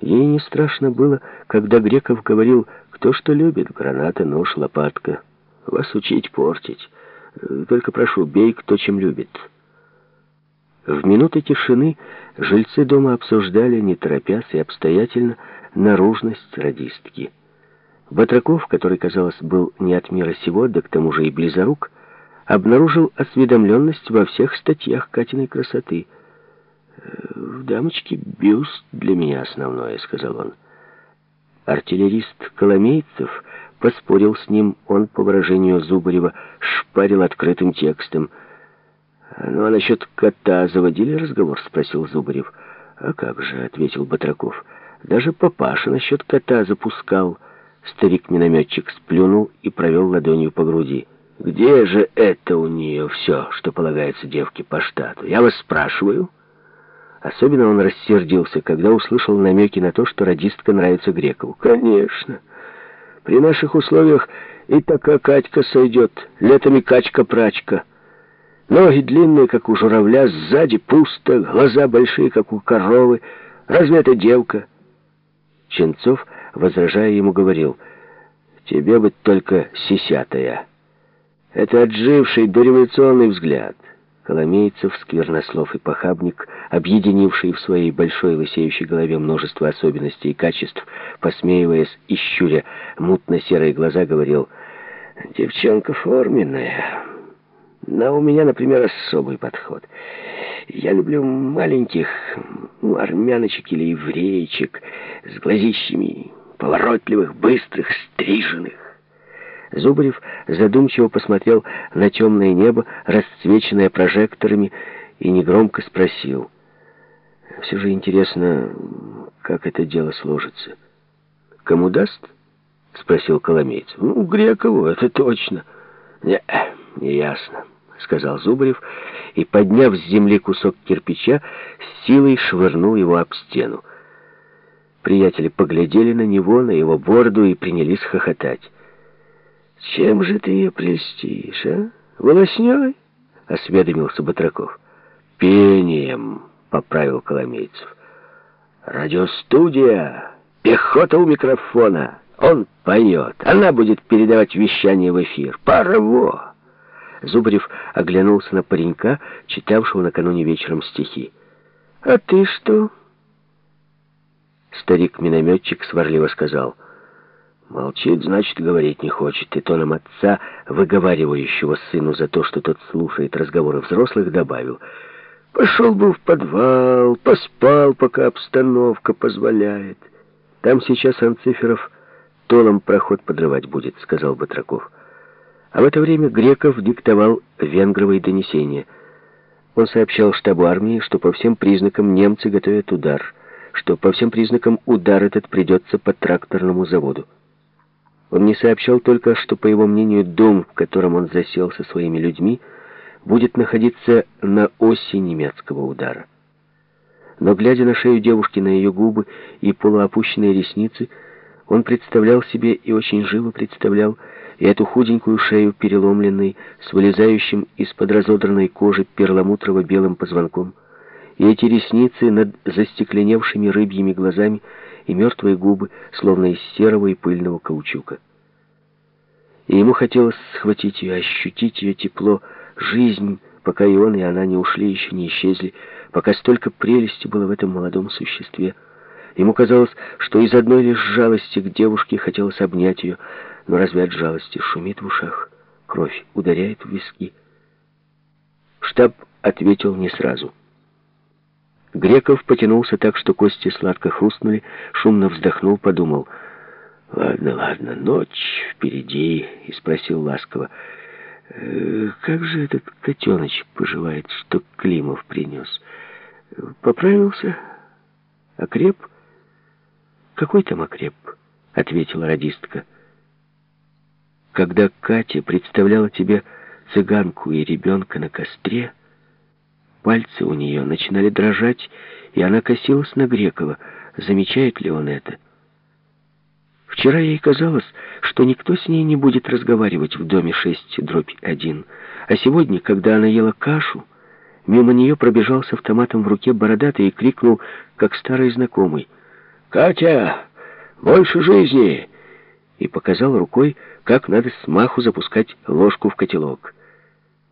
Ей не страшно было, когда Греков говорил, кто что любит, граната, нож, лопатка. Вас учить, портить. Только прошу, бей, кто чем любит. В минуты тишины жильцы дома обсуждали, не торопясь и обстоятельно, наружность радистки. Батраков, который, казалось, был не от мира сего, да к тому же и близорук, обнаружил осведомленность во всех статьях Катиной красоты. «В дамочке бюст для меня основное», — сказал он. Артиллерист Коломейцев поспорил с ним, он, по выражению Зубарева, шпарил открытым текстом. «Ну, а насчет кота заводили разговор?» — спросил Зубарев. «А как же», — ответил Батраков. «Даже папаша насчет кота запускал». Старик-минометчик сплюнул и провел ладонью по груди. «Где же это у нее все, что полагается девке по штату? Я вас спрашиваю». Особенно он рассердился, когда услышал намеки на то, что радистка нравится Грекову. «Конечно. При наших условиях и такая Катька сойдет. Летами качка-прачка. Ноги длинные, как у журавля, сзади пусто, глаза большие, как у коровы. Разве это девка?» Ченцов, возражая ему, говорил, «Тебе быть только сисятая. Это отживший дореволюционный взгляд». Коломейцев, Сквернослов и Похабник, объединившие в своей большой лысеющей голове множество особенностей и качеств, посмеиваясь и щуря мутно-серые глаза, говорил, «Девчонка форменная, но у меня, например, особый подход. Я люблю маленьких ну, армяночек или евреечек с глазищами, поворотливых, быстрых, стриженных. Зубарев задумчиво посмотрел на темное небо, расцвеченное прожекторами, и негромко спросил. «Все же интересно, как это дело сложится. Кому даст?» — спросил Коломейц. «Ну, Грекову, это точно». «Не, не ясно», — сказал Зубарев, и, подняв с земли кусок кирпича, с силой швырнул его об стену. Приятели поглядели на него, на его бороду и принялись хохотать. «Чем же ты ее прельстишь, а? Волосней?» — осведомился Батраков. «Пением», — поправил Коломейцев. «Радиостудия, пехота у микрофона. Он поет, она будет передавать вещание в эфир. Парово!» Зубарев оглянулся на паренька, читавшего накануне вечером стихи. «А ты что?» Старик-минометчик сварливо сказал — Молчит, значит, говорить не хочет. И тоном отца, выговаривающего сыну за то, что тот слушает разговоры взрослых, добавил. Пошел бы в подвал, поспал, пока обстановка позволяет. Там сейчас Анциферов толом проход подрывать будет, сказал Батраков. А в это время Греков диктовал венгровые донесения. Он сообщал штабу армии, что по всем признакам немцы готовят удар, что по всем признакам удар этот придется по тракторному заводу. Он не сообщал только, что, по его мнению, дом, в котором он засел со своими людьми, будет находиться на оси немецкого удара. Но, глядя на шею девушки, на ее губы и полуопущенные ресницы, он представлял себе и очень живо представлял и эту худенькую шею, переломленной, с вылезающим из-под разодранной кожи перламутрово-белым позвонком, и эти ресницы над застекленевшими рыбьими глазами, и мертвые губы, словно из серого и пыльного каучука. И ему хотелось схватить ее, ощутить ее тепло, жизнь, пока и он, и она не ушли, еще не исчезли, пока столько прелести было в этом молодом существе. Ему казалось, что из одной лишь жалости к девушке хотелось обнять ее, но разве от жалости шумит в ушах, кровь ударяет в виски? Штаб ответил не сразу. Греков потянулся так, что кости сладко хрустнули, шумно вздохнул, подумал. «Ладно, ладно, ночь впереди», и спросил ласково. «Э, «Как же этот котеныч поживает, что Климов принес? Поправился? Окреп?» «Какой там окреп?» — ответила радистка. «Когда Катя представляла тебе цыганку и ребенка на костре...» Пальцы у нее начинали дрожать, и она косилась на Грекова. Замечает ли он это? Вчера ей казалось, что никто с ней не будет разговаривать в доме 6 дробь 1. А сегодня, когда она ела кашу, мимо нее пробежал с автоматом в руке бородатый и крикнул, как старый знакомый. «Катя, больше жизни!» И показал рукой, как надо смаху запускать ложку в котелок.